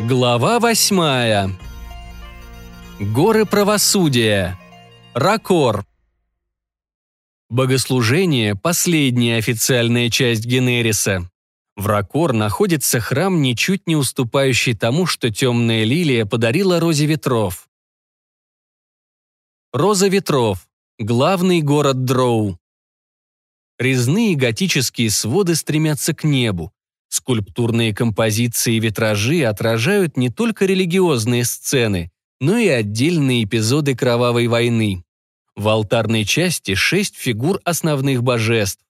Глава восьмая. Горы правосудия. Ракор. Богослужение – последняя официальная часть Генериса. В Ракор находится храм, ничуть не уступающий тому, что темная лилия подарила Розе Ветров. Роза Ветров – главный город Дроу. Резные готические своды стремятся к небу. Скульптурные композиции и витражи отражают не только религиозные сцены, но и отдельные эпизоды кровавой войны. В алтарной части шесть фигур основных божеств.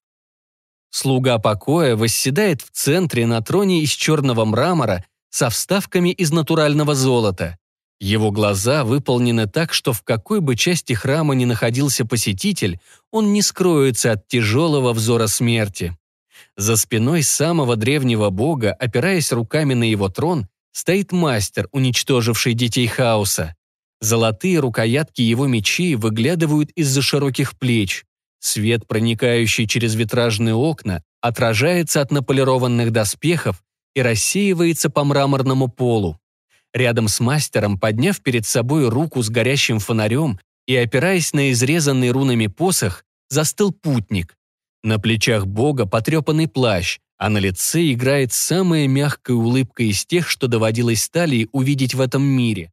Слуга покоя восседает в центре на троне из черного мрамора со вставками из натурального золота. Его глаза выполнены так, что в какой бы части храма ни находился посетитель, он не скроется от тяжелого взора смерти. За спиной самого древнего бога, опираясь руками на его трон, стоит мастер, уничтоживший детей хаоса. Золотые рукоятки его мечей выглядывают из-за широких плеч. Свет, проникающий через витражные окна, отражается от наполированных доспехов и рассеивается по мраморному полу. Рядом с мастером, подняв перед собой руку с горящим фонарем и опираясь на изрезанный рунами посох, застыл путник. На плечах бога потрепанный плащ, а на лице играет самая мягкая улыбка из тех, что доводилось Сталии увидеть в этом мире.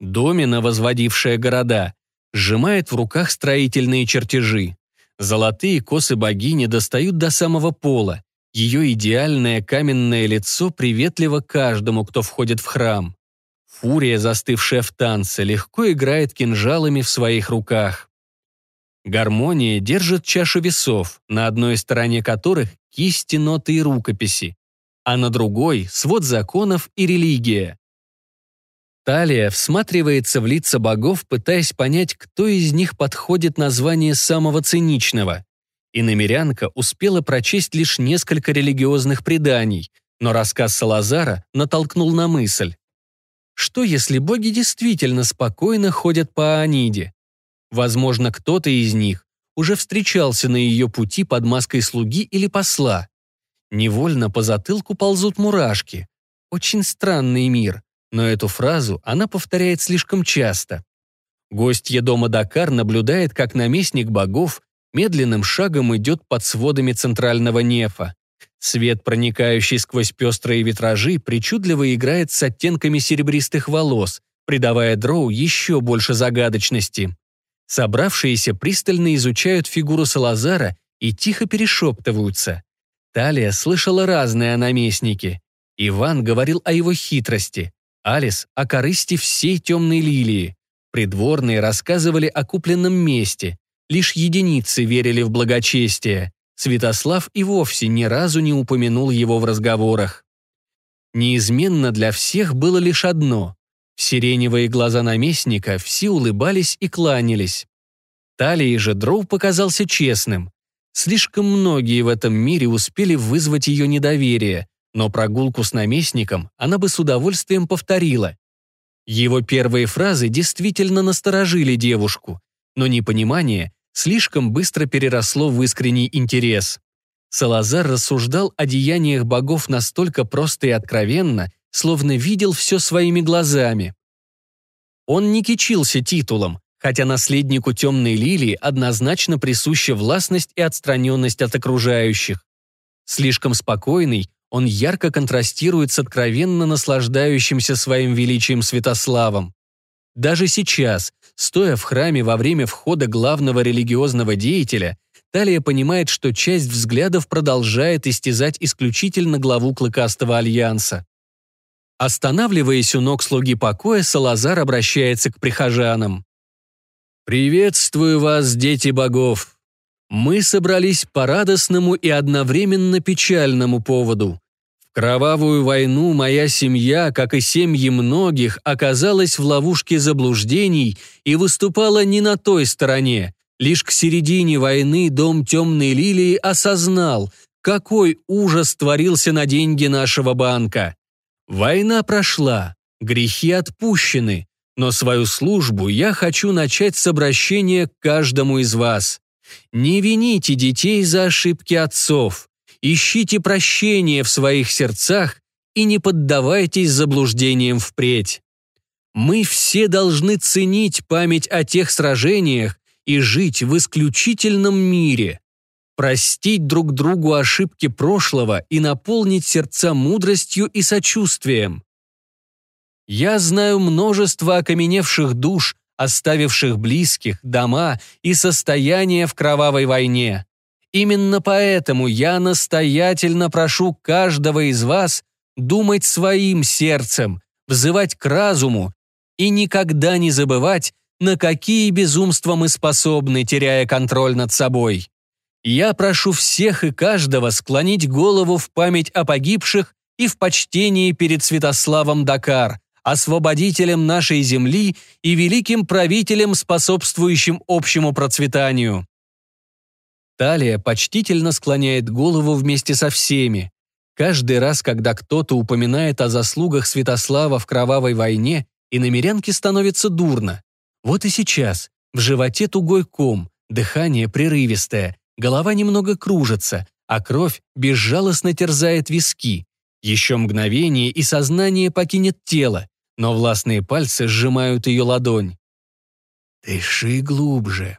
Домина, возводившая города, сжимает в руках строительные чертежи. Золотые косы богини достают до самого пола. Ее идеальное каменное лицо приветливо каждому, кто входит в храм. Фурия, застывшая в танце, легко играет кинжалами в своих руках. Гармония держит чашу весов, на одной стороне которых кисти, ноты и рукописи, а на другой — свод законов и религия. Талия всматривается в лица богов, пытаясь понять, кто из них подходит на звание самого циничного. И намерянка успела прочесть лишь несколько религиозных преданий, но рассказ Салазара натолкнул на мысль. Что если боги действительно спокойно ходят по Аниде? Возможно, кто-то из них уже встречался на ее пути под маской слуги или посла. Невольно по затылку ползут мурашки. Очень странный мир, но эту фразу она повторяет слишком часто. Гостья дома Дакар наблюдает, как наместник богов медленным шагом идет под сводами центрального нефа. Свет, проникающий сквозь пестрые витражи, причудливо играет с оттенками серебристых волос, придавая дроу еще больше загадочности. Собравшиеся пристально изучают фигуру Салазара и тихо перешептываются. Талия слышала разные о наместнике. Иван говорил о его хитрости, Алис — о корысти всей темной лилии. Придворные рассказывали о купленном месте. Лишь единицы верили в благочестие. Святослав и вовсе ни разу не упомянул его в разговорах. Неизменно для всех было лишь одно Сиреневые глаза наместника все улыбались и кланялись. Талии же Дроу показался честным. Слишком многие в этом мире успели вызвать ее недоверие, но прогулку с наместником она бы с удовольствием повторила. Его первые фразы действительно насторожили девушку, но непонимание слишком быстро переросло в искренний интерес. Салазар рассуждал о деяниях богов настолько просто и откровенно, словно видел все своими глазами. Он не кичился титулом, хотя наследнику темной лилии однозначно присуща властность и отстраненность от окружающих. Слишком спокойный, он ярко контрастирует с откровенно наслаждающимся своим величием Святославом. Даже сейчас, стоя в храме во время входа главного религиозного деятеля, Талия понимает, что часть взглядов продолжает истязать исключительно главу Клыкастого Альянса. Останавливаясь у ног слуги покоя, Салазар обращается к прихожанам. «Приветствую вас, дети богов! Мы собрались по радостному и одновременно печальному поводу. В кровавую войну моя семья, как и семьи многих, оказалась в ловушке заблуждений и выступала не на той стороне. Лишь к середине войны дом Темной Лилии осознал, какой ужас творился на деньги нашего банка. Война прошла, грехи отпущены, но свою службу я хочу начать с обращения к каждому из вас. Не вините детей за ошибки отцов, ищите прощения в своих сердцах и не поддавайтесь заблуждениям впредь. Мы все должны ценить память о тех сражениях и жить в исключительном мире, простить друг другу ошибки прошлого и наполнить сердца мудростью и сочувствием. Я знаю множество окаменевших душ, оставивших близких, дома и состояния в кровавой войне. Именно поэтому я настоятельно прошу каждого из вас думать своим сердцем, взывать к разуму и никогда не забывать, на какие безумства мы способны, теряя контроль над собой. Я прошу всех и каждого склонить голову в память о погибших и в почтении перед Святославом Дакар, освободителем нашей земли и великим правителем, способствующим общему процветанию. Талия почтительно склоняет голову вместе со всеми. Каждый раз, когда кто-то упоминает о заслугах Святослава в кровавой войне, и намерянке становится дурно. Вот и сейчас. В животе тугой ком, дыхание прерывистое, голова немного кружится, а кровь безжалостно терзает виски. Еще мгновение, и сознание покинет тело, но властные пальцы сжимают ее ладонь. «Дыши глубже»,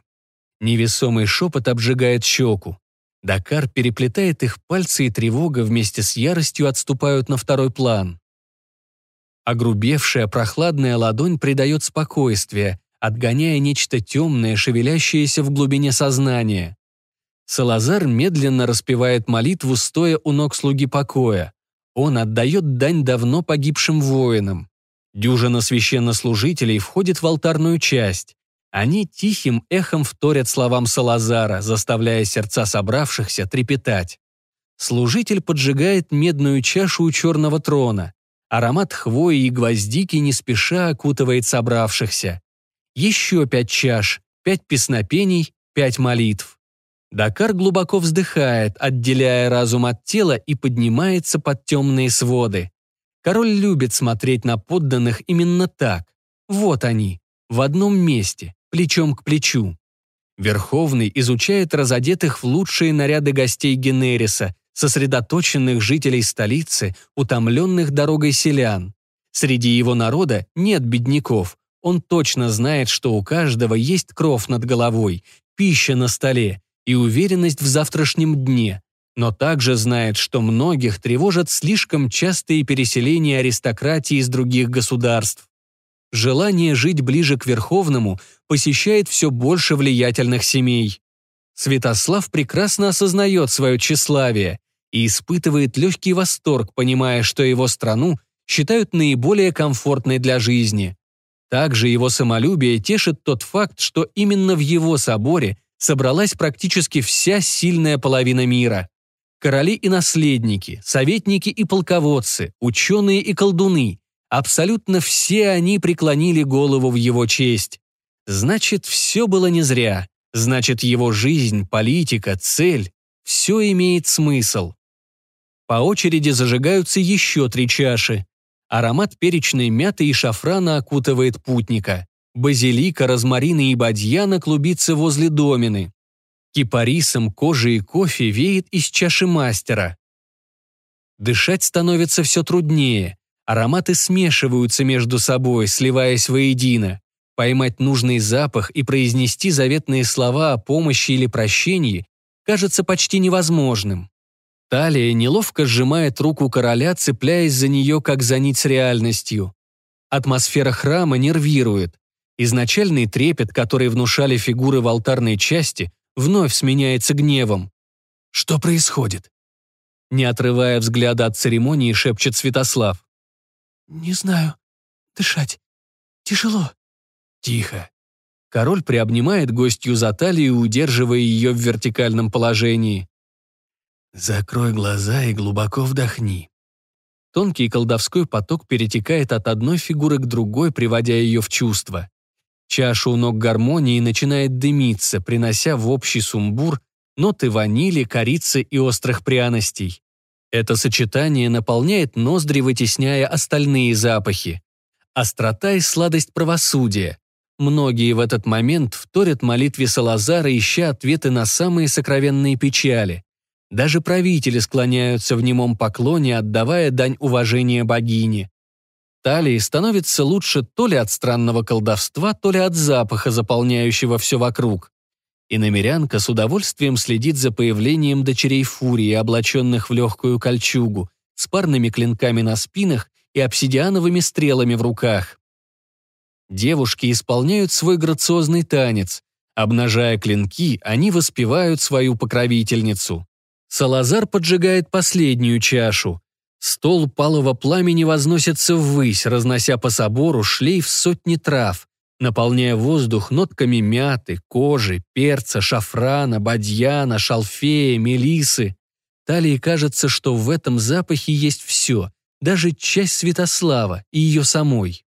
Невесомый шепот обжигает щеку. Дакар переплетает их пальцы, и тревога вместе с яростью отступают на второй план. Огрубевшая прохладная ладонь придает спокойствие, отгоняя нечто темное, шевелящееся в глубине сознания. Салазар медленно распевает молитву, стоя у ног слуги покоя. Он отдает дань давно погибшим воинам. Дюжина священнослужителей входит в алтарную часть. Они тихим эхом вторят словам Салазара, заставляя сердца собравшихся трепетать. Служитель поджигает медную чашу у черного трона. Аромат хвои и гвоздики не спеша окутывает собравшихся. Еще пять чаш, пять песнопений, пять молитв. Дакар глубоко вздыхает, отделяя разум от тела и поднимается под темные своды. Король любит смотреть на подданных именно так. Вот они, в одном месте, плечом к плечу. Верховный изучает разодетых в лучшие наряды гостей Генериса, сосредоточенных жителей столицы, утомленных дорогой селян. Среди его народа нет бедняков. Он точно знает, что у каждого есть кров над головой, пища на столе и уверенность в завтрашнем дне, но также знает, что многих тревожат слишком частые переселения аристократии из других государств. Желание жить ближе к Верховному посещает все больше влиятельных семей. Святослав прекрасно осознает свое тщеславие и испытывает легкий восторг, понимая, что его страну считают наиболее комфортной для жизни. Также его самолюбие тешит тот факт, что именно в его соборе собралась практически вся сильная половина мира. Короли и наследники, советники и полководцы, ученые и колдуны, Абсолютно все они преклонили голову в его честь. Значит, все было не зря. Значит, его жизнь, политика, цель – все имеет смысл. По очереди зажигаются еще три чаши. Аромат перечной мяты и шафрана окутывает путника. Базилика, розмарина и бадьяна клубится возле домины. Кипарисом, кожей и кофе веет из чаши мастера. Дышать становится все труднее. Ароматы смешиваются между собой, сливаясь воедино. Поймать нужный запах и произнести заветные слова о помощи или прощении кажется почти невозможным. Талия неловко сжимает руку короля, цепляясь за нее, как за нить с реальностью. Атмосфера храма нервирует. Изначальный трепет, который внушали фигуры в алтарной части, вновь сменяется гневом. Что происходит? Не отрывая взгляда от церемонии, шепчет Святослав. «Не знаю. Дышать. Тяжело». «Тихо». Король приобнимает гостью за талию, удерживая ее в вертикальном положении. «Закрой глаза и глубоко вдохни». Тонкий колдовской поток перетекает от одной фигуры к другой, приводя ее в чувство. Чаша у ног гармонии начинает дымиться, принося в общий сумбур ноты ванили, корицы и острых пряностей. Это сочетание наполняет ноздри, вытесняя остальные запахи. Острота и сладость правосудия. Многие в этот момент вторят молитве Салазара, ища ответы на самые сокровенные печали. Даже правители склоняются в немом поклоне, отдавая дань уважения богине. Талии становится лучше то ли от странного колдовства, то ли от запаха, заполняющего все вокруг. И намерянка с удовольствием следит за появлением дочерей Фурии, облаченных в легкую кольчугу, с парными клинками на спинах и обсидиановыми стрелами в руках. Девушки исполняют свой грациозный танец. Обнажая клинки, они воспевают свою покровительницу. Салазар поджигает последнюю чашу. Стол палого пламени возносится ввысь, разнося по собору шлейф сотни трав, наполняя воздух нотками мяты, кожи, перца, шафрана, бадьяна, шалфея, мелисы. Талии кажется, что в этом запахе есть все, даже часть Святослава и ее самой.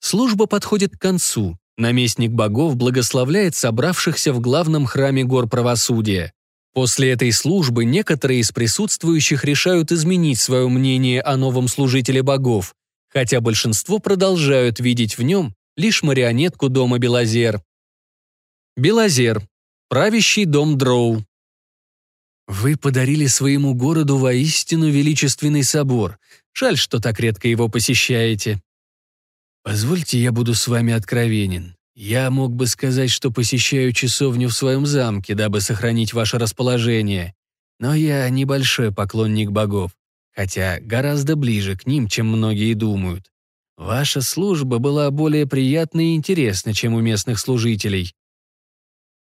Служба подходит к концу. Наместник богов благословляет собравшихся в главном храме гор правосудия. После этой службы некоторые из присутствующих решают изменить свое мнение о новом служителе богов, хотя большинство продолжают видеть в нем лишь марионетку дома Белозер. Белозер. Правящий дом Дроу. Вы подарили своему городу воистину величественный собор. Жаль, что так редко его посещаете. Позвольте, я буду с вами откровенен. Я мог бы сказать, что посещаю часовню в своем замке, дабы сохранить ваше расположение. Но я небольшой поклонник богов, хотя гораздо ближе к ним, чем многие думают. Ваша служба была более приятной и интересной, чем у местных служителей.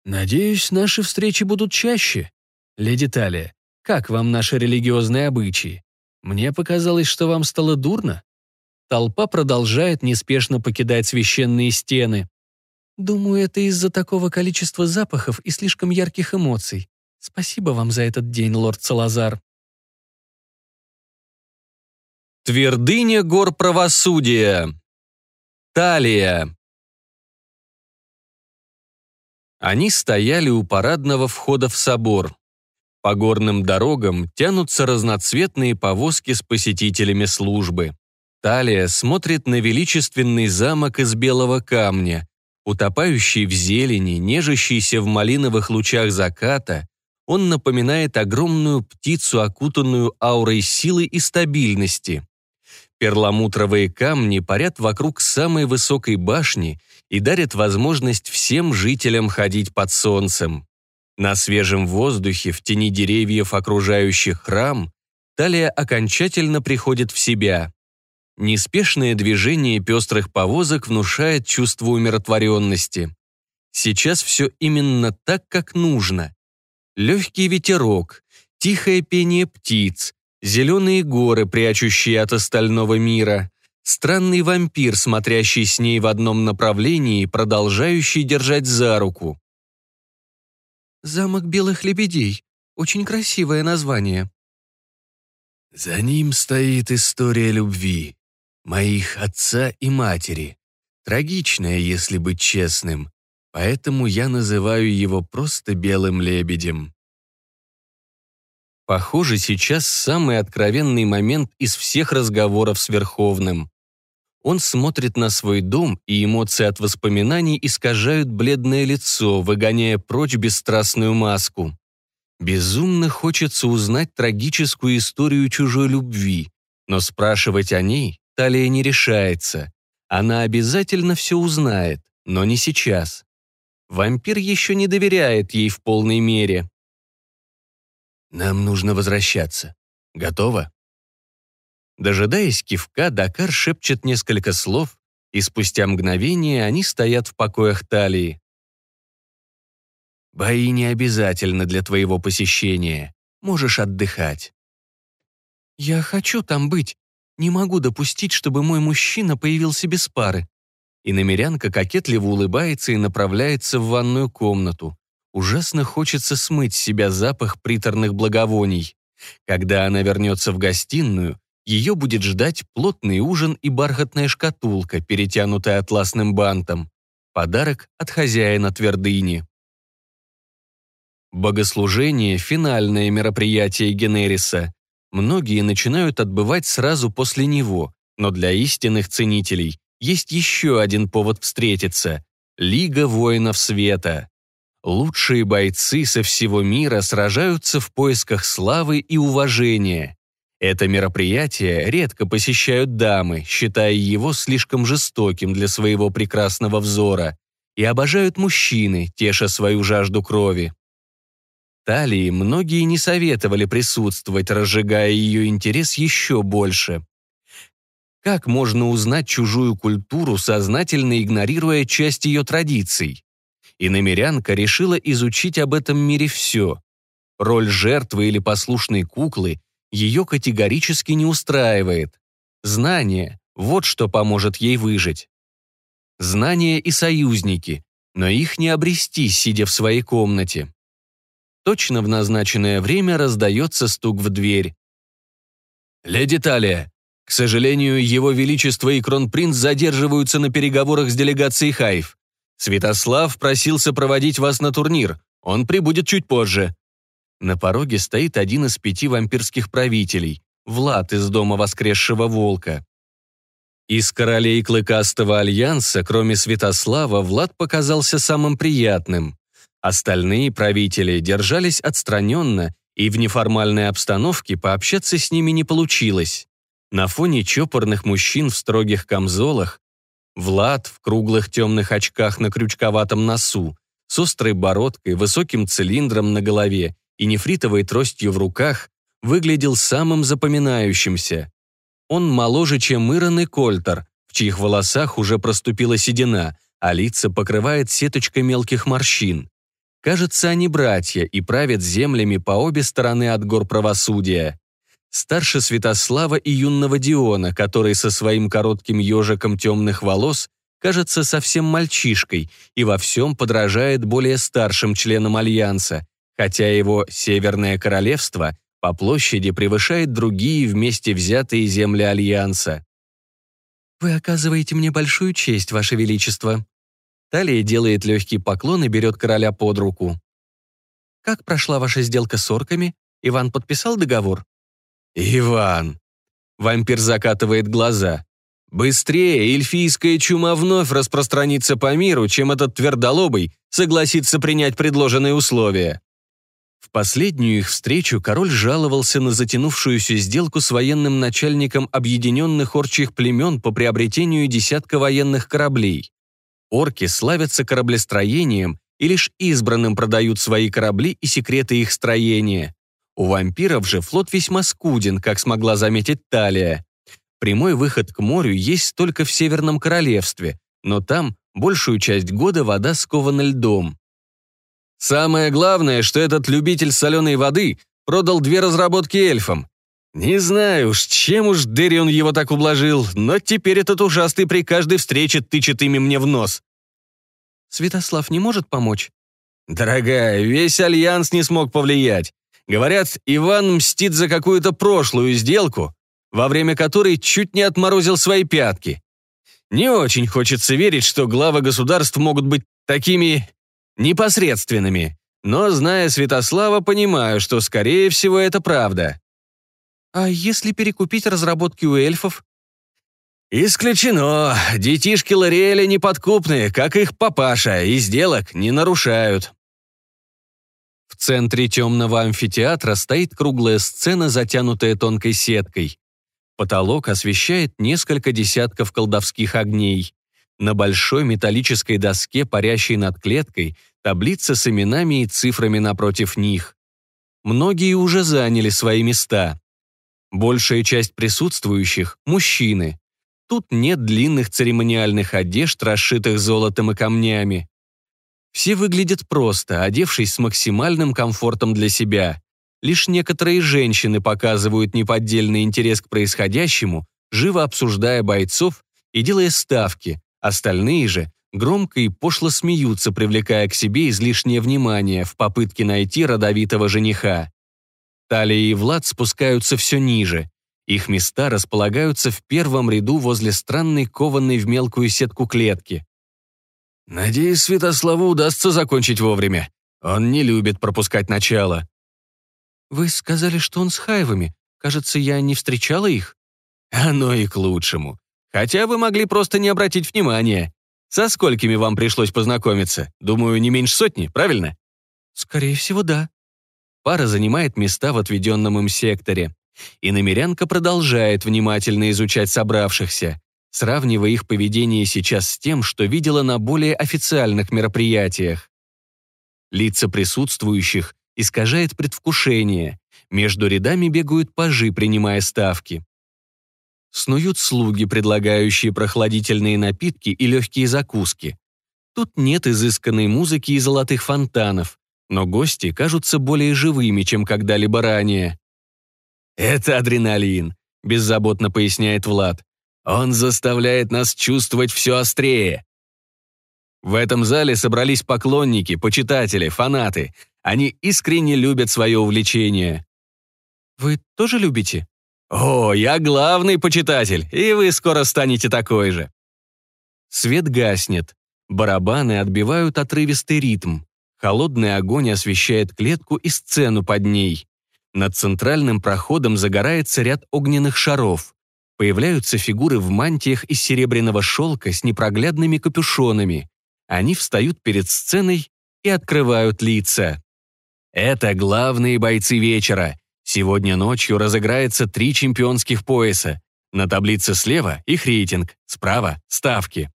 Надеюсь, наши встречи будут чаще. Леди Талия, как вам наши религиозные обычаи? Мне показалось, что вам стало дурно. Толпа продолжает неспешно покидать священные стены. Думаю, это из-за такого количества запахов и слишком ярких эмоций. Спасибо вам за этот день, лорд Салазар. Твердыня гор правосудия. Талия. Они стояли у парадного входа в собор. По горным дорогам тянутся разноцветные повозки с посетителями службы. Талия смотрит на величественный замок из белого камня, утопающий в зелени, нежащийся в малиновых лучах заката, он напоминает огромную птицу, окутанную аурой силы и стабильности. Перламутровые камни парят вокруг самой высокой башни и дарят возможность всем жителям ходить под солнцем. На свежем воздухе, в тени деревьев, окружающих храм, Талия окончательно приходит в себя. Неспешное движение пестрых повозок внушает чувство умиротворенности. Сейчас все именно так, как нужно. Легкий ветерок, тихое пение птиц, зеленые горы, прячущие от остального мира, странный вампир, смотрящий с ней в одном направлении, продолжающий держать за руку. «Замок белых лебедей. Очень красивое название». «За ним стоит история любви», моих отца и матери. Трагичное, если быть честным, поэтому я называю его просто белым лебедем. Похоже, сейчас самый откровенный момент из всех разговоров с Верховным. Он смотрит на свой дом, и эмоции от воспоминаний искажают бледное лицо, выгоняя прочь бесстрастную маску. Безумно хочется узнать трагическую историю чужой любви, но спрашивать о ней Талия не решается. Она обязательно все узнает, но не сейчас. Вампир еще не доверяет ей в полной мере. «Нам нужно возвращаться. Готово?» Дожидаясь кивка, Дакар шепчет несколько слов, и спустя мгновение они стоят в покоях Талии. «Бои не обязательно для твоего посещения. Можешь отдыхать». «Я хочу там быть. Не могу допустить, чтобы мой мужчина появился без пары. И намерянка кокетливо улыбается и направляется в ванную комнату. Ужасно хочется смыть с себя запах приторных благовоний. Когда она вернется в гостиную, ее будет ждать плотный ужин и бархатная шкатулка, перетянутая атласным бантом. Подарок от хозяина твердыни. Богослужение – финальное мероприятие Генериса. Многие начинают отбывать сразу после него, но для истинных ценителей есть еще один повод встретиться – Лига воинов света. лучшие бойцы со всего мира сражаются в поисках славы и уважения. Это мероприятие редко посещают дамы, считая его слишком жестоким для своего прекрасного взора, и обожают мужчины, теша свою жажду крови. Талии многие не советовали присутствовать, разжигая ее интерес еще больше. Как можно узнать чужую культуру, сознательно игнорируя часть ее традиций? И намерянка решила изучить об этом мире все. Роль жертвы или послушной куклы ее категорически не устраивает. Знание – вот что поможет ей выжить. Знания и союзники, но их не обрести, сидя в своей комнате. Точно в назначенное время раздается стук в дверь. «Леди Талия, к сожалению, его величество и кронпринц задерживаются на переговорах с делегацией Хайф. Святослав просился проводить вас на турнир. Он прибудет чуть позже». На пороге стоит один из пяти вампирских правителей, Влад из дома воскресшего волка. Из королей Клыкастого альянса, кроме Святослава, Влад показался самым приятным. Остальные правители держались отстраненно, и в неформальной обстановке пообщаться с ними не получилось. На фоне чопорных мужчин в строгих камзолах Влад в круглых темных очках на крючковатом носу, с острой бородкой, высоким цилиндром на голове и нефритовой тростью в руках, выглядел самым запоминающимся. Он моложе, чем Ирон и Кольтер, в чьих волосах уже проступила седина, а лица покрывает сеточка мелких морщин. Кажется, они братья и правят землями по обе стороны от гор правосудия старше Святослава и юного Диона, который со своим коротким ежиком темных волос кажется совсем мальчишкой и во всем подражает более старшим членам Альянса, хотя его Северное Королевство по площади превышает другие вместе взятые земли Альянса. «Вы оказываете мне большую честь, Ваше Величество». Талия делает легкий поклон и берет короля под руку. «Как прошла ваша сделка с орками? Иван подписал договор?» «Иван!» Вампир закатывает глаза. «Быстрее эльфийская чума вновь распространится по миру, чем этот твердолобый согласится принять предложенные условия». В последнюю их встречу король жаловался на затянувшуюся сделку с военным начальником объединенных орчих племен по приобретению десятка военных кораблей. Орки славятся кораблестроением и лишь избранным продают свои корабли и секреты их строения. У вампиров же флот весьма скуден, как смогла заметить Талия. Прямой выход к морю есть только в Северном Королевстве, но там большую часть года вода скована льдом. Самое главное, что этот любитель соленой воды продал две разработки эльфам. Не знаю уж, чем уж Дэрион его так ублажил, но теперь этот ужасный при каждой встрече тычет ими мне в нос. Святослав не может помочь? Дорогая, весь Альянс не смог повлиять. Говорят, Иван мстит за какую-то прошлую сделку, во время которой чуть не отморозил свои пятки. Не очень хочется верить, что главы государств могут быть такими непосредственными, но, зная Святослава, понимаю, что, скорее всего, это правда. А если перекупить разработки у эльфов? Исключено. Детишки Лориэля неподкупные, как их папаша, и сделок не нарушают. В центре темного амфитеатра стоит круглая сцена, затянутая тонкой сеткой. Потолок освещает несколько десятков колдовских огней. На большой металлической доске, парящей над клеткой, таблица с именами и цифрами напротив них. Многие уже заняли свои места. Большая часть присутствующих – мужчины. Тут нет длинных церемониальных одежд, расшитых золотом и камнями. Все выглядят просто, одевшись с максимальным комфортом для себя. Лишь некоторые женщины показывают неподдельный интерес к происходящему, живо обсуждая бойцов и делая ставки, остальные же громко и пошло смеются, привлекая к себе излишнее внимание в попытке найти родовитого жениха. Талия и Влад спускаются все ниже. Их места располагаются в первом ряду возле странной кованной в мелкую сетку клетки. Надеюсь, Святославу удастся закончить вовремя. Он не любит пропускать начало. Вы сказали, что он с хайвами. Кажется, я не встречала их. Оно и к лучшему. Хотя вы могли просто не обратить внимания. Со сколькими вам пришлось познакомиться? Думаю, не меньше сотни, правильно? Скорее всего, да. Пара занимает места в отведенном им секторе. И намерянка продолжает внимательно изучать собравшихся, сравнивая их поведение сейчас с тем, что видела на более официальных мероприятиях. Лица присутствующих искажает предвкушение, между рядами бегают пажи, принимая ставки. Снуют слуги, предлагающие прохладительные напитки и легкие закуски. Тут нет изысканной музыки и золотых фонтанов, но гости кажутся более живыми, чем когда-либо ранее. «Это адреналин», — беззаботно поясняет Влад. «Он заставляет нас чувствовать все острее». В этом зале собрались поклонники, почитатели, фанаты. Они искренне любят свое увлечение. «Вы тоже любите?» «О, я главный почитатель, и вы скоро станете такой же». Свет гаснет. Барабаны отбивают отрывистый ритм. Холодный огонь освещает клетку и сцену под ней. Над центральным проходом загорается ряд огненных шаров. Появляются фигуры в мантиях из серебряного шелка с непроглядными капюшонами. Они встают перед сценой и открывают лица. Это главные бойцы вечера. Сегодня ночью разыграется три чемпионских пояса. На таблице слева их рейтинг, справа – ставки.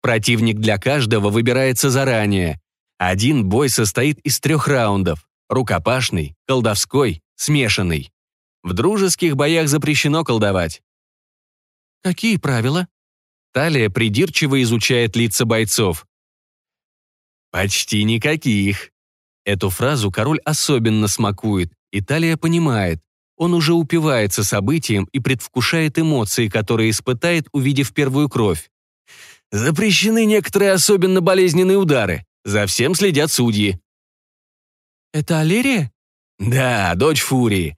Противник для каждого выбирается заранее. Один бой состоит из трех раундов – рукопашный, колдовской, смешанный. В дружеских боях запрещено колдовать. Какие правила? Талия придирчиво изучает лица бойцов. Почти никаких. Эту фразу король особенно смакует, и Талия понимает. Он уже упивается событием и предвкушает эмоции, которые испытает, увидев первую кровь. Запрещены некоторые особенно болезненные удары. За всем следят судьи. «Это Алерия?» «Да, дочь Фурии.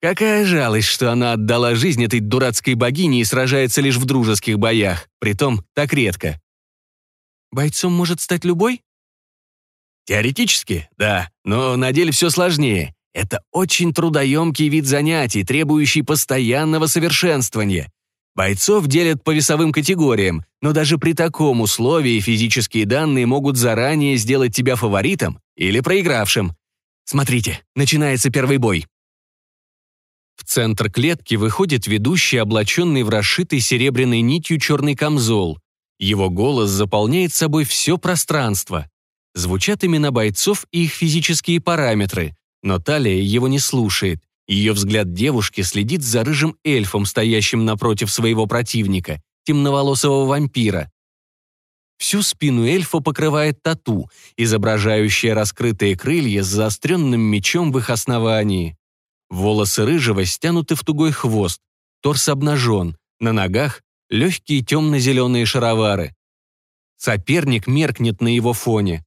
Какая жалость, что она отдала жизнь этой дурацкой богине и сражается лишь в дружеских боях, притом так редко». «Бойцом может стать любой?» «Теоретически, да, но на деле все сложнее. Это очень трудоемкий вид занятий, требующий постоянного совершенствования. Бойцов делят по весовым категориям, но даже при таком условии физические данные могут заранее сделать тебя фаворитом или проигравшим. Смотрите, начинается первый бой. В центр клетки выходит ведущий, облаченный в расшитый серебряной нитью черный камзол. Его голос заполняет собой все пространство. Звучат имена бойцов и их физические параметры, но Талия его не слушает. Ее взгляд девушки следит за рыжим эльфом, стоящим напротив своего противника, темноволосого вампира. Всю спину эльфа покрывает тату, изображающая раскрытые крылья с заостренным мечом в их основании. Волосы рыжего стянуты в тугой хвост, торс обнажен, на ногах легкие темно-зеленые шаровары. Соперник меркнет на его фоне.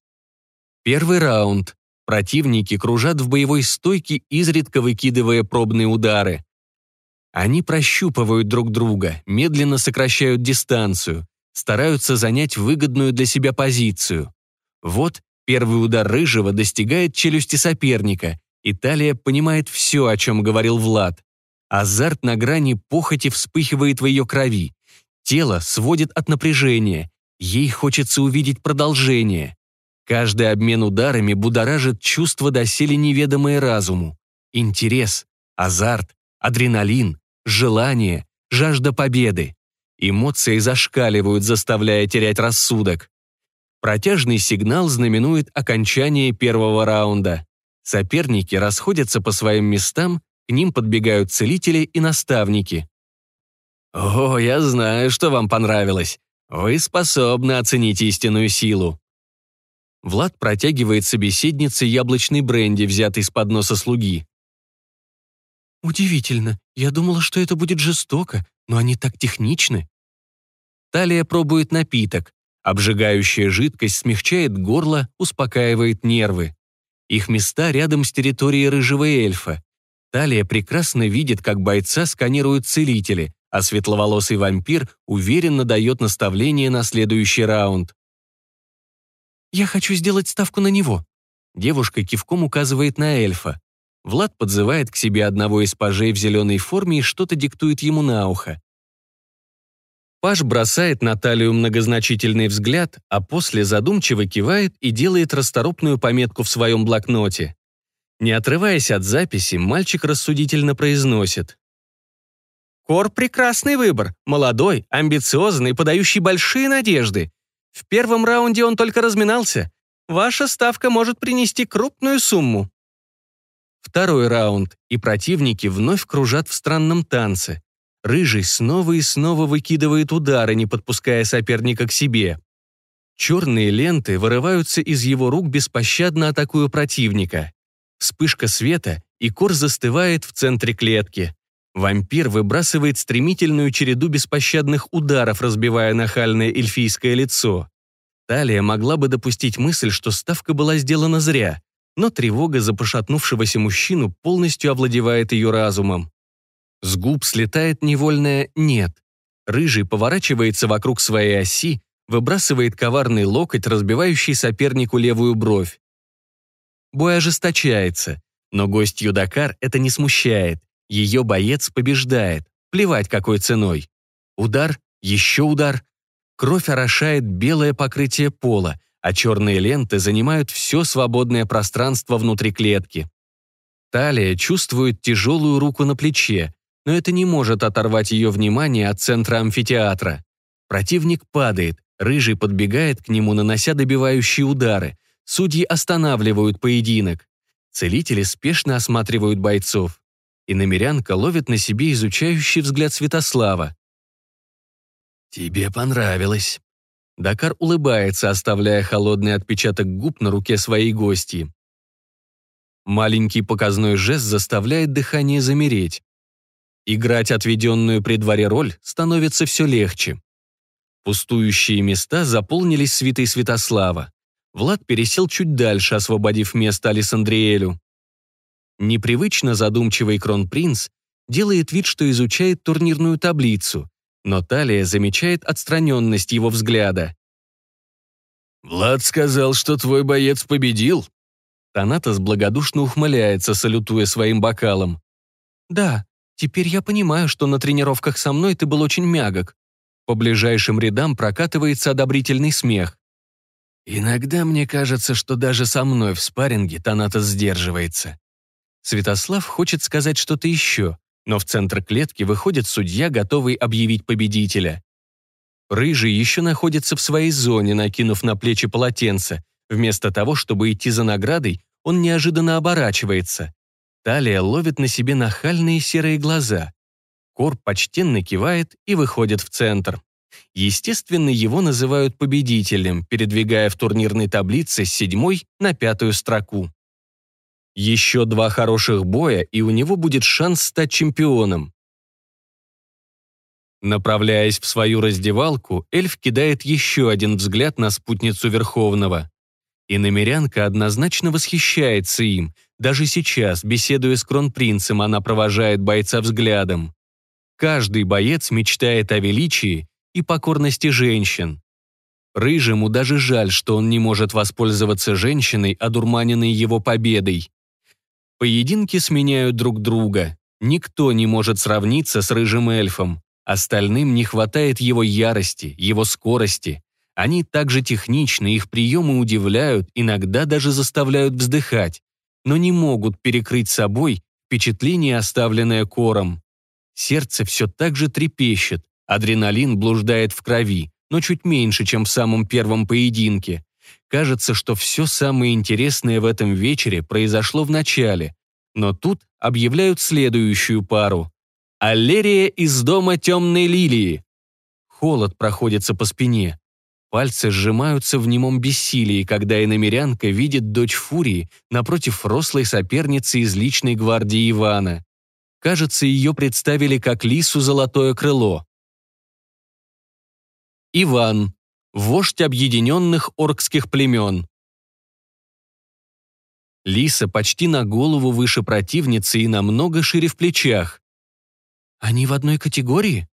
Первый раунд. Противники кружат в боевой стойке, изредка выкидывая пробные удары. Они прощупывают друг друга, медленно сокращают дистанцию, стараются занять выгодную для себя позицию. Вот первый удар Рыжего достигает челюсти соперника. Италия понимает все, о чем говорил Влад. Азарт на грани похоти вспыхивает в ее крови. Тело сводит от напряжения. Ей хочется увидеть продолжение. Каждый обмен ударами будоражит чувство доселе неведомое разуму. Интерес, азарт, адреналин, желание, жажда победы. Эмоции зашкаливают, заставляя терять рассудок. Протяжный сигнал знаменует окончание первого раунда. Соперники расходятся по своим местам, к ним подбегают целители и наставники. «О, я знаю, что вам понравилось. Вы способны оценить истинную силу». Влад протягивает собеседнице яблочный бренди, взятый с подноса слуги. «Удивительно. Я думала, что это будет жестоко, но они так техничны». Талия пробует напиток. Обжигающая жидкость смягчает горло, успокаивает нервы. Их места рядом с территорией рыжего эльфа. Талия прекрасно видит, как бойца сканируют целители, а светловолосый вампир уверенно дает наставление на следующий раунд. «Я хочу сделать ставку на него». Девушка кивком указывает на эльфа. Влад подзывает к себе одного из пажей в зеленой форме и что-то диктует ему на ухо. Паш бросает на талию многозначительный взгляд, а после задумчиво кивает и делает расторопную пометку в своем блокноте. Не отрываясь от записи, мальчик рассудительно произносит. «Кор — прекрасный выбор, молодой, амбициозный, подающий большие надежды. В первом раунде он только разминался. Ваша ставка может принести крупную сумму». Второй раунд, и противники вновь кружат в странном танце. Рыжий снова и снова выкидывает удары, не подпуская соперника к себе. Черные ленты вырываются из его рук, беспощадно атакуя противника. Вспышка света, и Кор застывает в центре клетки. Вампир выбрасывает стремительную череду беспощадных ударов, разбивая нахальное эльфийское лицо. Талия могла бы допустить мысль, что ставка была сделана зря, но тревога за пошатнувшегося мужчину полностью овладевает ее разумом. С губ слетает невольное «нет». Рыжий поворачивается вокруг своей оси, выбрасывает коварный локоть, разбивающий сопернику левую бровь. Бой ожесточается, но гость Юдакар это не смущает. Ее боец побеждает, плевать какой ценой. Удар, еще удар. Кровь орошает белое покрытие пола, а черные ленты занимают все свободное пространство внутри клетки. Талия чувствует тяжелую руку на плече, но это не может оторвать ее внимание от центра амфитеатра. Противник падает, рыжий подбегает к нему, нанося добивающие удары. Судьи останавливают поединок. Целители спешно осматривают бойцов. И намерянка ловит на себе изучающий взгляд Святослава. «Тебе понравилось». Дакар улыбается, оставляя холодный отпечаток губ на руке своей гости. Маленький показной жест заставляет дыхание замереть. Играть отведенную при дворе роль становится все легче. Пустующие места заполнились свитой Святослава. Влад пересел чуть дальше, освободив место Алисандриэлю. Непривычно задумчивый кронпринц делает вид, что изучает турнирную таблицу, но Талия замечает отстраненность его взгляда. «Влад сказал, что твой боец победил?» Танатос благодушно ухмыляется, салютуя своим бокалом. «Да, Теперь я понимаю, что на тренировках со мной ты был очень мягок. По ближайшим рядам прокатывается одобрительный смех. Иногда мне кажется, что даже со мной в спарринге Танатос сдерживается. Святослав хочет сказать что-то еще, но в центр клетки выходит судья, готовый объявить победителя. Рыжий еще находится в своей зоне, накинув на плечи полотенце. Вместо того, чтобы идти за наградой, он неожиданно оборачивается. Талия ловит на себе нахальные серые глаза. Кор почтенно кивает и выходит в центр. Естественно, его называют победителем, передвигая в турнирной таблице с седьмой на пятую строку. Еще два хороших боя, и у него будет шанс стать чемпионом. Направляясь в свою раздевалку, эльф кидает еще один взгляд на спутницу Верховного. И намерянка однозначно восхищается им. Даже сейчас, беседуя с кронпринцем, она провожает бойца взглядом. Каждый боец мечтает о величии и покорности женщин. Рыжему даже жаль, что он не может воспользоваться женщиной, одурманенной его победой. Поединки сменяют друг друга. Никто не может сравниться с рыжим эльфом. Остальным не хватает его ярости, его скорости, они также техничны, их приемы удивляют, иногда даже заставляют вздыхать, но не могут перекрыть собой впечатление, оставленное кором. Сердце все так же трепещет, адреналин блуждает в крови, но чуть меньше, чем в самом первом поединке. Кажется, что все самое интересное в этом вечере произошло в начале, но тут объявляют следующую пару. Аллерия из дома темной лилии. Холод проходится по спине. Пальцы сжимаются в немом бессилии, когда иномерянка видит дочь Фурии напротив рослой соперницы из личной гвардии Ивана. Кажется, ее представили как лису золотое крыло. Иван. Вождь объединенных оркских племен. Лиса почти на голову выше противницы и намного шире в плечах. Они в одной категории?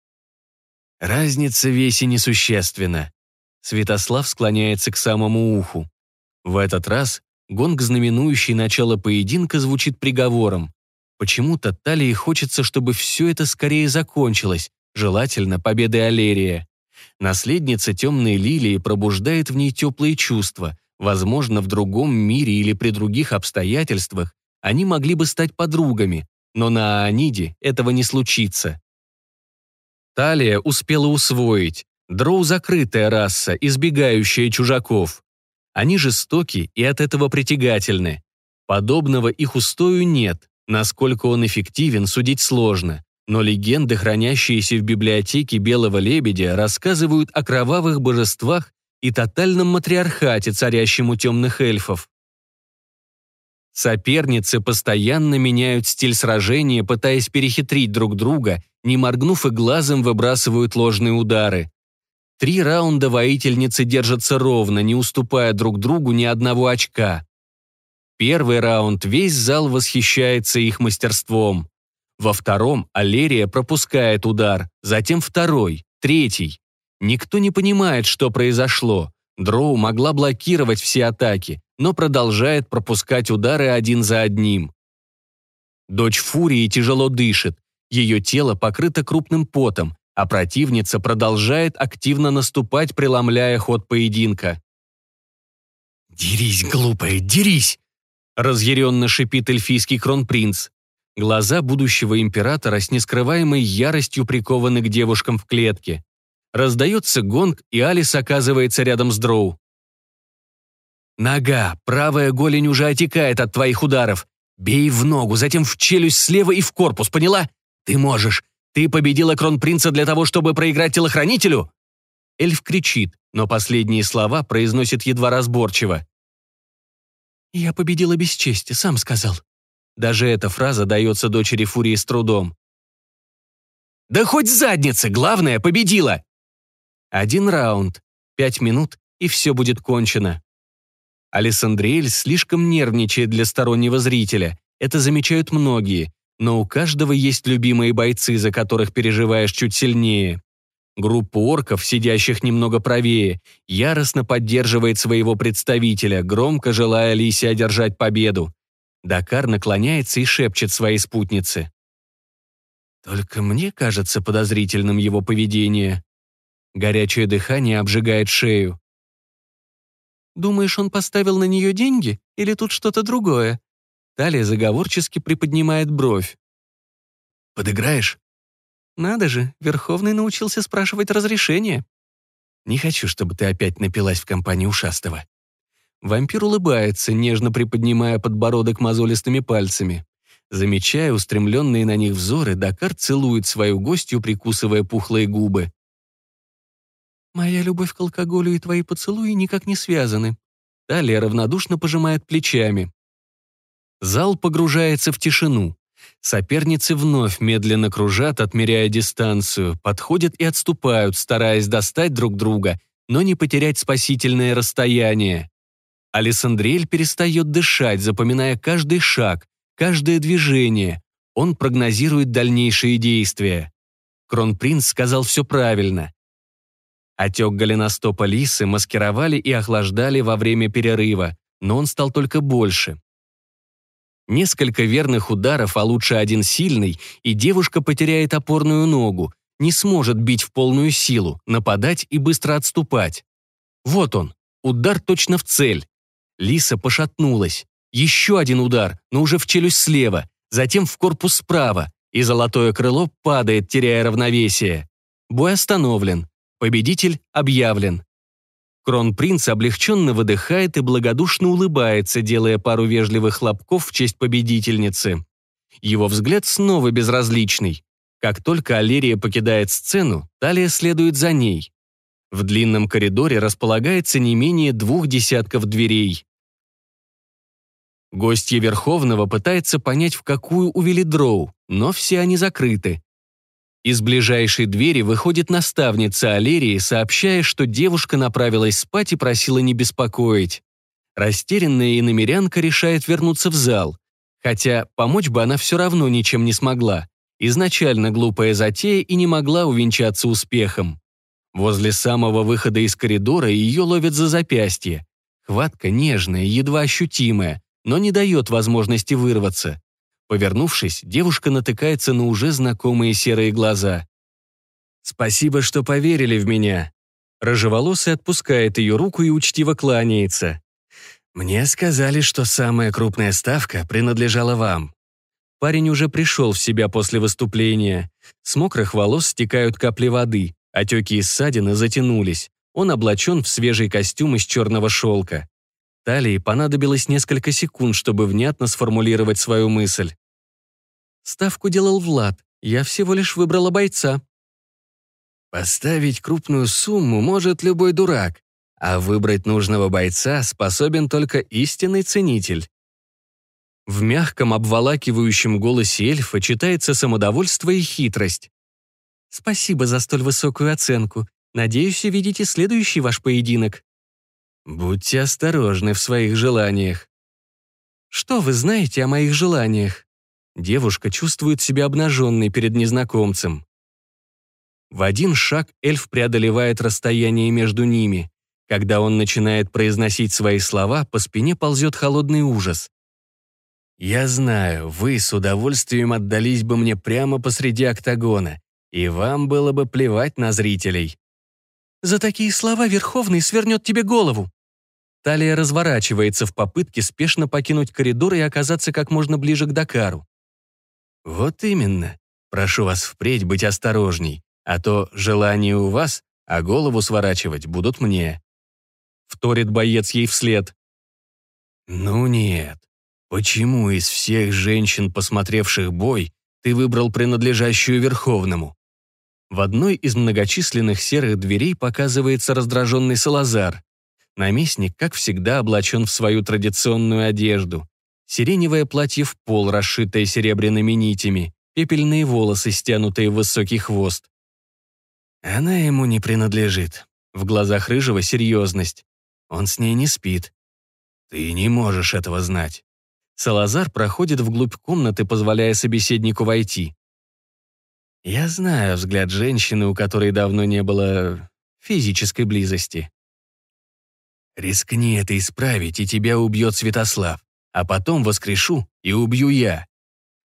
Разница в весе несущественна. Святослав склоняется к самому уху. В этот раз гонг, знаменующий начало поединка, звучит приговором. Почему-то Талии хочется, чтобы все это скорее закончилось, желательно победой Алерия. Наследница темной лилии пробуждает в ней теплые чувства. Возможно, в другом мире или при других обстоятельствах они могли бы стать подругами, но на Аниде этого не случится. Талия успела усвоить. Дроу – закрытая раса, избегающая чужаков. Они жестоки и от этого притягательны. Подобного их устою нет. Насколько он эффективен, судить сложно. Но легенды, хранящиеся в библиотеке Белого Лебедя, рассказывают о кровавых божествах и тотальном матриархате, царящем у темных эльфов. Соперницы постоянно меняют стиль сражения, пытаясь перехитрить друг друга, не моргнув и глазом выбрасывают ложные удары. Три раунда воительницы держатся ровно, не уступая друг другу ни одного очка. Первый раунд весь зал восхищается их мастерством. Во втором Алерия пропускает удар, затем второй, третий. Никто не понимает, что произошло. Дроу могла блокировать все атаки, но продолжает пропускать удары один за одним. Дочь Фурии тяжело дышит, ее тело покрыто крупным потом, а противница продолжает активно наступать, преломляя ход поединка. «Дерись, глупая, дерись!» разъяренно шипит эльфийский кронпринц. Глаза будущего императора с нескрываемой яростью прикованы к девушкам в клетке. Раздается гонг, и Алис оказывается рядом с Дроу. «Нога, правая голень уже отекает от твоих ударов. Бей в ногу, затем в челюсть слева и в корпус, поняла? Ты можешь. Ты победила кронпринца для того, чтобы проиграть телохранителю?» Эльф кричит, но последние слова произносит едва разборчиво. «Я победила без чести, сам сказал». Даже эта фраза дается дочери Фурии с трудом. «Да хоть задница, главное, победила!» Один раунд, пять минут, и все будет кончено. Алессандриэль слишком нервничает для стороннего зрителя. Это замечают многие, но у каждого есть любимые бойцы, за которых переживаешь чуть сильнее. Группа орков, сидящих немного правее, яростно поддерживает своего представителя, громко желая Лисе одержать победу. Дакар наклоняется и шепчет своей спутнице. «Только мне кажется подозрительным его поведение». Горячее дыхание обжигает шею. «Думаешь, он поставил на нее деньги? Или тут что-то другое?» Талия заговорчески приподнимает бровь. «Подыграешь?» «Надо же, Верховный научился спрашивать разрешение». «Не хочу, чтобы ты опять напилась в компании ушастого». Вампир улыбается, нежно приподнимая подбородок мозолистыми пальцами. Замечая устремленные на них взоры, Дакар целует свою гостью, прикусывая пухлые губы. «Моя любовь к алкоголю и твои поцелуи никак не связаны». Талия равнодушно пожимает плечами. Зал погружается в тишину. Соперницы вновь медленно кружат, отмеряя дистанцию, подходят и отступают, стараясь достать друг друга, но не потерять спасительное расстояние. Алессандриэль перестает дышать, запоминая каждый шаг, каждое движение. Он прогнозирует дальнейшие действия. Кронпринц сказал все правильно. Отек голеностопа лисы маскировали и охлаждали во время перерыва, но он стал только больше. Несколько верных ударов, а лучше один сильный, и девушка потеряет опорную ногу, не сможет бить в полную силу, нападать и быстро отступать. Вот он, удар точно в цель. Лиса пошатнулась. Еще один удар, но уже в челюсть слева, затем в корпус справа, и золотое крыло падает, теряя равновесие. Бой остановлен. Победитель объявлен. Кронпринц облегченно выдыхает и благодушно улыбается, делая пару вежливых хлопков в честь победительницы. Его взгляд снова безразличный. Как только Алерия покидает сцену, Талия следует за ней. В длинном коридоре располагается не менее двух десятков дверей. Гостья Верховного пытается понять, в какую увели дроу, но все они закрыты. Из ближайшей двери выходит наставница Алерии, сообщая, что девушка направилась спать и просила не беспокоить. Растерянная иномерянка решает вернуться в зал, хотя помочь бы она все равно ничем не смогла. Изначально глупая затея и не могла увенчаться успехом. Возле самого выхода из коридора ее ловят за запястье. Хватка нежная, едва ощутимая, но не дает возможности вырваться. Повернувшись, девушка натыкается на уже знакомые серые глаза. Спасибо, что поверили в меня». Рыжеволосый отпускает ее руку и учтиво кланяется. «Мне сказали, что самая крупная ставка принадлежала вам». Парень уже пришел в себя после выступления. С мокрых волос стекают капли воды, отеки и ссадины затянулись. Он облачен в свежий костюм из черного шелка. Талии понадобилось несколько секунд, чтобы внятно сформулировать свою мысль. Ставку делал Влад. Я всего лишь выбрала бойца. Поставить крупную сумму может любой дурак, а выбрать нужного бойца способен только истинный ценитель. В мягком, обволакивающем голосе эльфа читается самодовольство и хитрость. «Спасибо за столь высокую оценку. Надеюсь увидите следующий ваш поединок». «Будьте осторожны в своих желаниях». «Что вы знаете о моих желаниях?» Девушка чувствует себя обнаженной перед незнакомцем. В один шаг эльф преодолевает расстояние между ними. Когда он начинает произносить свои слова, по спине ползет холодный ужас. «Я знаю, вы с удовольствием отдались бы мне прямо посреди октагона, и вам было бы плевать на зрителей». «За такие слова Верховный свернет тебе голову». Талия разворачивается в попытке спешно покинуть коридор и оказаться как можно ближе к Дакару. «Вот именно. Прошу вас впредь быть осторожней, а то желания у вас, а голову сворачивать будут мне». Вторит боец ей вслед. «Ну нет, Почему из всех женщин, посмотревших бой, ты выбрал принадлежащую Верховному? В одной из многочисленных серых дверей показывается раздраженный Салазар. Наместник, как всегда, облачен в свою традиционную одежду. Сиреневое платье в пол, расшитое серебряными нитями, пепельные волосы, стянутые в высокий хвост. Она ему не принадлежит. В глазах Рыжего серьезность. Он с ней не спит. Ты не можешь этого знать. Салазар проходит вглубь комнаты, позволяя собеседнику войти. Я знаю взгляд женщины, у которой давно не было физической близости. Рискни это исправить, и тебя убьет Святослав, а потом воскрешу и убью я.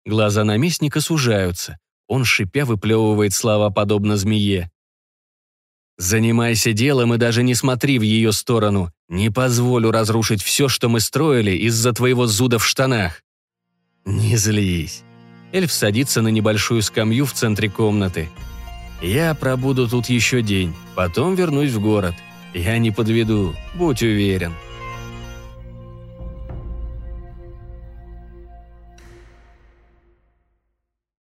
Глаза наместника сужаются. Он, шипя, выплевывает слова, подобно змее. Занимайся делом и даже не смотри в ее сторону. Не позволю разрушить все, что мы строили из-за твоего зуда в штанах. Не злись. Эльф садится на небольшую скамью в центре комнаты. Я пробуду тут еще день, потом вернусь в город. Я не подведу, будь уверен.